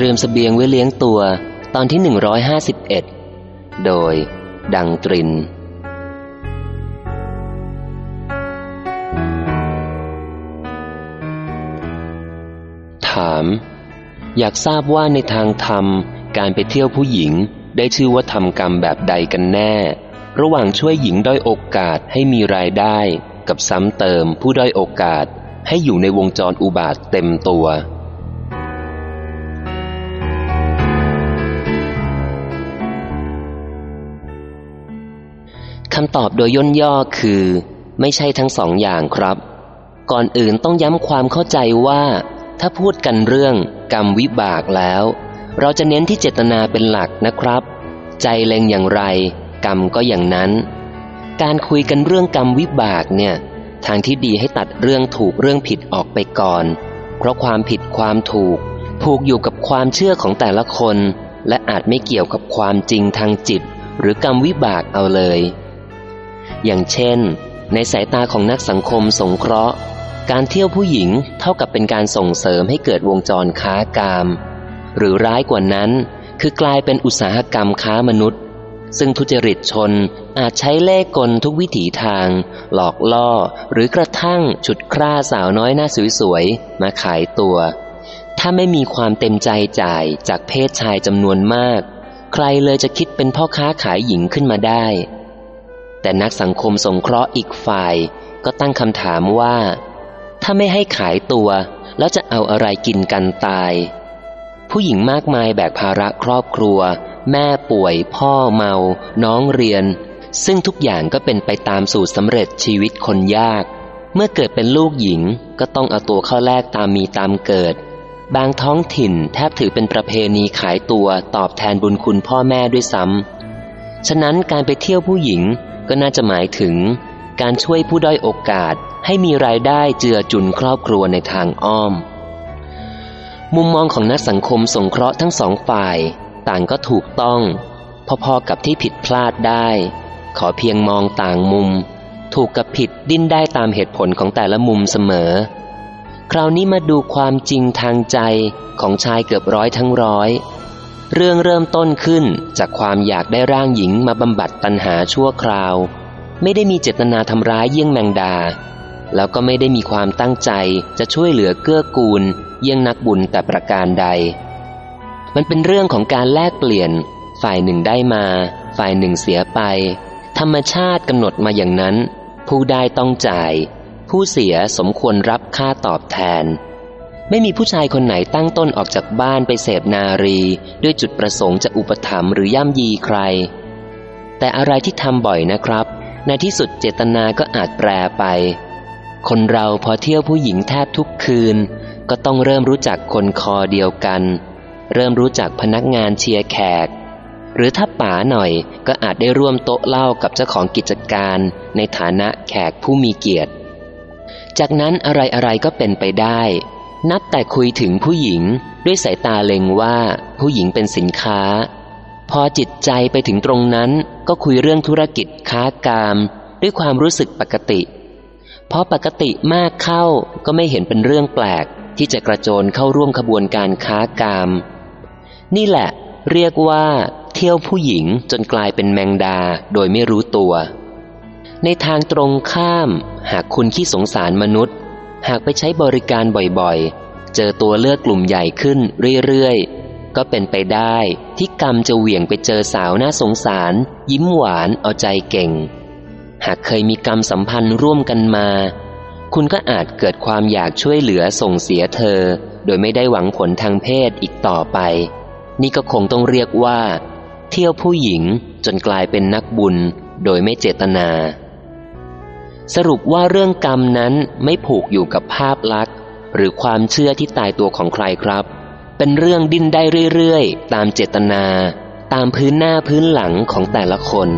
ตรียมสเสบียงไว้เลี้ยงตัวตอนที่ 151 โดย ดังตริน ถาม อยากทราบว่าในทางธรรมการไปเที่ยวผู้หญิงได้ชื่อว่าทำกรรมแบบใดกันแน่ ระหว่างช่วยหญิงด้อยโอกาสให้มีรายได้ กับซ้ำเติมผู้ด้อยโอกาสให้อยู่ในวงจรอุบาทเต็มตัวำตอบโดยย่นย่อคือ ไม่ใช่ทั้งสองอย่างครับ ก่อนอื่นต้องย้ำความเข้าใจว่า ถ้าพูดกันเรื่องกรรมวิบากแล้ว เราจะเน้นที่เจตนาเป็นหลักนะครับ ใจเล็งอย่างไร กรรมก็อย่างนั้น การคุยกันเรื่องกรรมวิบากเนี่ย ทางที่ดีให้ตัดเรื่องถูกเรื่องผิดออกไปก่อน เพราะความผิดความถูก ผูกอยู่กับความเชื่อของแต่ละคน และอาจไม่เกี่ยวกับความจริงทางจิต หรือกรรมวิบากเอาเลย อย่างเช่น ในสายตาของนักสังคมสงเคราะห์ การเที่ยวผู้หญิงเท่ากับเป็นการส่งเสริมให้เกิดวงจรค้ากาม หรือร้ายกว่านั้น คือกลายเป็นอุตสาหกรรมค้ามนุษย์ ซึ่งทุจริตชนอาจใช้เล่กลทุกวิถีทาง หลอกล่อหรือกระทั่งฉุดคร่าสาวน้อยหน้าสวยๆมาขายตัว ถ้าไม่มีความเต็มใจจ่ายจากเพศชายจำนวนมาก ใครเลยจะคิดเป็นพ่อค้าขายหญิงขึ้นมาได้ แต่นักสังคมสงเคราะห์อีกฝ่ายก็ตั้งคำถามว่า ถ้าไม่ให้ขายตัว แล้วจะเอาอะไรกินกันตาย ผู้หญิงมากมายแบกภาระครอบครัว แม่ป่วย พ่อเมา น้องเรียน ซึ่งทุกอย่างก็เป็นไปตามสูตรสำเร็จชีวิตคนยาก เมื่อเกิดเป็นลูกหญิงก็ต้องเอาตัวเข้าแลกตามมีตามเกิด บางท้องถิ่นแทบถือเป็นประเพณีขายตัวตอบแทนบุญคุณพ่อแม่ด้วยซ้ำ ฉะนั้นการไปเที่ยวผู้หญิงก็น่าจะหมายถึง การช่วยผู้ด้อยโอกาสให้มีรายได้เจือจุนครอบครัวในทางอ้อม มุมมองของนักสังคมสงเคราะห์ทั้งสองฝ่าย ต่างก็ถูกต้อง พอๆกับที่ผิดพลาดได้ ขอเพียงมองต่างมุม ถูกกับผิดดิ้นได้ตามเหตุผลของแต่ละมุมเสมอ คราวนี้มาดูความจริงทางใจของชายเกือบร้อยทั้งร้อย เรื่องเริ่มต้นขึ้นจากความอยากได้ร่างหญิงมาบำบัดตัณหาชั่วคราว ไม่ได้มีเจตนาทำร้ายเยี่ยงแมงดา แล้วก็ไม่ได้มีความตั้งใจจะช่วยเหลือเกื้อกูล เยี่ยงนักบุญแต่ประการใด มันเป็นเรื่องของการแลกเปลี่ยน ฝ่ายหนึ่งได้มา ฝ่ายหนึ่งเสียไป ธรรมชาติกำหนดมาอย่างนั้น ผู้ได้ต้องจ่าย ผู้เสียสมควรรับค่าตอบแทน ไม่มีผู้ชายคนไหนตั้งต้นออกจากบ้านไปเสพนารี ด้วยจุดประสงค์จะอุปถัมภ์หรือย่ำยีใคร แต่อะไรที่ทำบ่อยนะครับ ในที่สุดเจตนาก็อาจแปรไป คนเราพอเที่ยวผู้หญิงแทบทุกคืน ก็ต้องเริ่มรู้จักคนคอเดียวกัน เริ่มรู้จักพนักงานเชียร์แขก หรือถ้าป๋าหน่อยก็อาจได้ร่วมโต๊ะเล่ากับเจ้าของกิจการในฐานะแขกผู้มีเกียรติ จากนั้นอะไรๆก็เป็นไปได้ นับแต่คุยถึงผู้หญิงด้วยสายตาเล็งว่าผู้หญิงเป็นสินค้า พอจิตใจไปถึงตรงนั้นก็คุยเรื่องธุรกิจค้ากาม ด้วยความรู้สึกปกติเพอปกติมากเข้าก็ไม่เห็นเป็นเรื่องแปลก ที่จะกระโจนเข้าร่วมขบวนการค้ากาม นี่แหละ เรียกว่า เที่ยวผู้หญิงจนกลายเป็นแมงดาโดยไม่รู้ตัว ในทางตรงข้าม หากคุณขี้สงสารมนุษย์ หากไปใช้บริการบ่อยๆ เจอตัวเลือกกลุ่มใหญ่ขึ้นเรื่อยๆ ก็เป็นไปได้ที่กรรมจะเหวี่ยงไปเจอสาวน่าสงสาร ยิ้มหวานเอาใจเก่ง หากเคยมีกรรมสัมพันธ์ร่วมกันมา คุณก็อาจเกิดความอยากช่วยเหลือส่งเสียเธอ โดยไม่ได้หวังผลทางเพศอีกต่อไป นี่ก็คงต้องเรียกว่า เที่ยวผู้หญิงจนกลายเป็นนักบุญโดยไม่เจตนา สรุปว่าเรื่องกรรมนั้นไม่ผูกอยู่กับภาพลักษณ์ หรือความเชื่อที่ตายตัวของใครครับ เป็นเรื่องดิ้นได้เรื่อยๆ ตามเจตนา ตามพื้นหน้าพื้นหลังของแต่ละคน